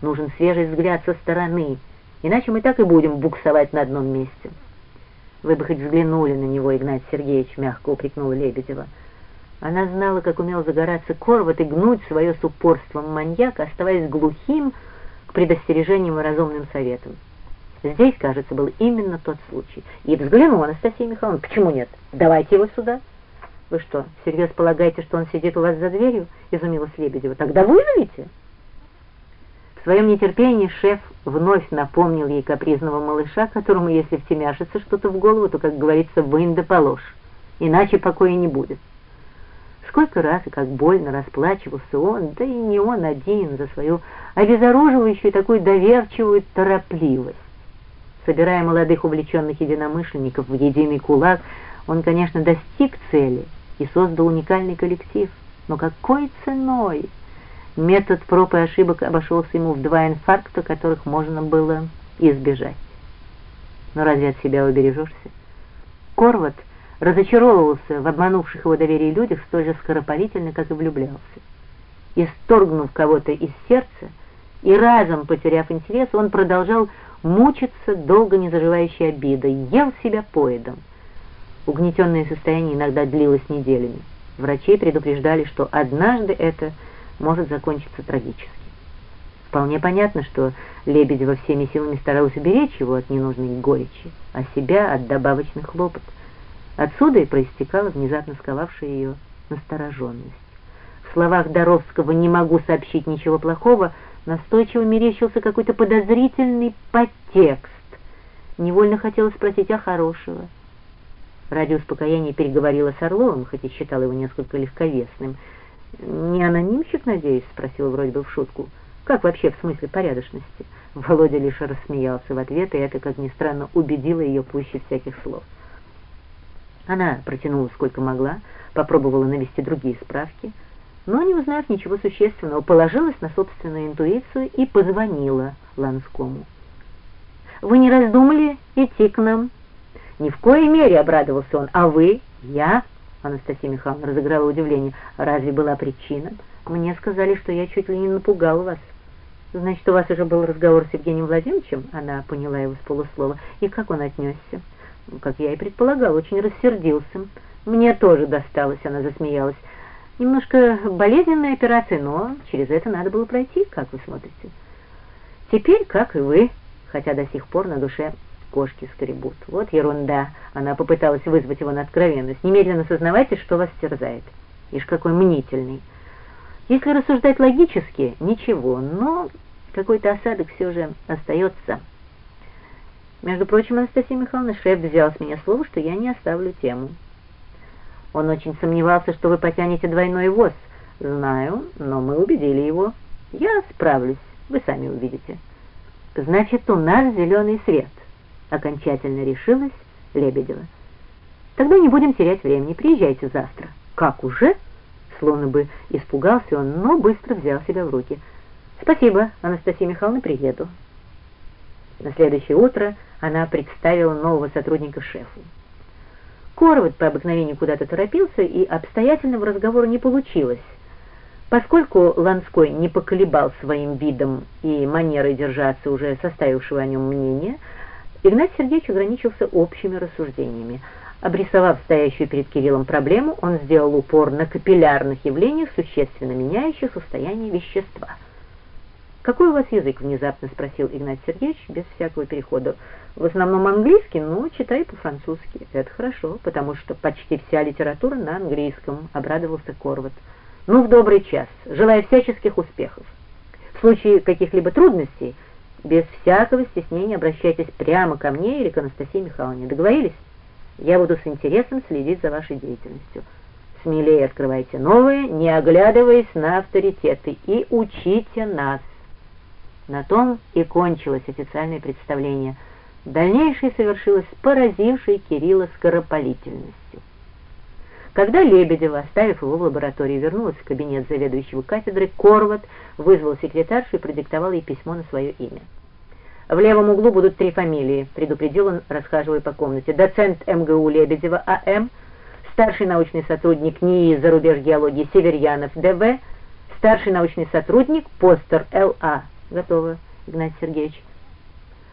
Нужен свежий взгляд со стороны, иначе мы так и будем буксовать на одном месте. Вы бы хоть взглянули на него, Игнат Сергеевич, мягко упрекнула Лебедева. Она знала, как умел загораться Корват и гнуть свое с упорством маньяка, оставаясь глухим к предостережениям и разумным советам. Здесь, кажется, был именно тот случай. И взглянула Анастасия Михайловна. Почему нет? Давайте его сюда. Вы что, всерьез полагаете, что он сидит у вас за дверью? Изумилась Лебедева. Тогда вызовите. Своем нетерпении шеф вновь напомнил ей капризного малыша, которому, если втемяшится что-то в голову, то, как говорится, вынь да положь. Иначе покоя не будет. Сколько раз и как больно расплачивался он, да и не он один, за свою обезоруживающую такую доверчивую торопливость. Собирая молодых увлеченных единомышленников в единый кулак, он, конечно, достиг цели и создал уникальный коллектив. Но какой ценой? Метод проб и ошибок обошелся ему в два инфаркта, которых можно было избежать. Но разве от себя убережешься? Корват разочаровывался в обманувших его доверие людях столь же скоропалительно, как и влюблялся. Исторгнув кого-то из сердца и разом потеряв интерес, он продолжал мучиться долго не заживающей обидой, ел себя поедом. Угнетенное состояние иногда длилось неделями. Врачи предупреждали, что однажды это может закончиться трагически. Вполне понятно, что Лебедева всеми силами старалась уберечь его от ненужной горечи, а себя от добавочных хлопот. Отсюда и проистекала внезапно сковавшая ее настороженность. В словах Доровского «не могу сообщить ничего плохого» Настойчиво мерещился какой-то подозрительный подтекст. Невольно хотела спросить о хорошего. Ради успокоения переговорила с Орловым, хотя считала его несколько легковесным. «Не анонимщик, надеюсь?» — спросила вроде бы в шутку. «Как вообще в смысле порядочности?» Володя лишь рассмеялся в ответ, и это, как ни странно, убедило ее пуще всяких слов. Она протянула сколько могла, попробовала навести другие справки — но, не узнав ничего существенного, положилась на собственную интуицию и позвонила Ланскому. «Вы не раздумали идти к нам?» «Ни в коей мере», — обрадовался он. «А вы?» «Я?» — Анастасия Михайловна разыграла удивление. «Разве была причина?» «Мне сказали, что я чуть ли не напугал вас». «Значит, у вас уже был разговор с Евгением Владимировичем?» Она поняла его с полуслова. «И как он отнесся?» «Как я и предполагал, очень рассердился». «Мне тоже досталось», — она засмеялась. Немножко болезненная операция, но через это надо было пройти, как вы смотрите. Теперь, как и вы, хотя до сих пор на душе кошки скребут. Вот ерунда. Она попыталась вызвать его на откровенность. Немедленно сознавайте, что вас терзает. Ишь, какой мнительный. Если рассуждать логически, ничего, но какой-то осадок все же остается. Между прочим, Анастасия Михайловна, шеф взял с меня слово, что я не оставлю тему. Он очень сомневался, что вы потянете двойной воз. Знаю, но мы убедили его. Я справлюсь, вы сами увидите. Значит, у нас зеленый свет. Окончательно решилась Лебедева. Тогда не будем терять времени. Приезжайте завтра. Как уже? Словно бы испугался он, но быстро взял себя в руки. Спасибо, Анастасия Михайловна, приеду. На следующее утро она представила нового сотрудника шефу. Корват по обыкновению куда-то торопился, и обстоятельного разговора не получилось. Поскольку Ланской не поколебал своим видом и манерой держаться уже составившего о нем мнения, Игнат Сергеевич ограничился общими рассуждениями. Обрисовав стоящую перед Кириллом проблему, он сделал упор на капиллярных явлениях, существенно меняющих состояние вещества – «Какой у вас язык?» — внезапно спросил Игнат Сергеевич без всякого перехода. «В основном английский, но читаю по-французски. Это хорошо, потому что почти вся литература на английском», — обрадовался Корват. «Ну, в добрый час. Желаю всяческих успехов. В случае каких-либо трудностей, без всякого стеснения обращайтесь прямо ко мне или к Анастасии Михайловне. Договорились? Я буду с интересом следить за вашей деятельностью. Смелее открывайте новые, не оглядываясь на авторитеты, и учите нас». На том и кончилось официальное представление. Дальнейшее совершилось поразившей Кирилла скоропалительностью. Когда Лебедева, оставив его в лаборатории, вернулась в кабинет заведующего кафедры, Корват вызвал секретаршу и продиктовал ей письмо на свое имя. «В левом углу будут три фамилии», — предупредил он, расхаживая по комнате. «Доцент МГУ Лебедева А.М., старший научный сотрудник НИИ зарубеж геологии Северьянов Д.В., старший научный сотрудник Постер Л.А. «Готово, Игнатий Сергеевич».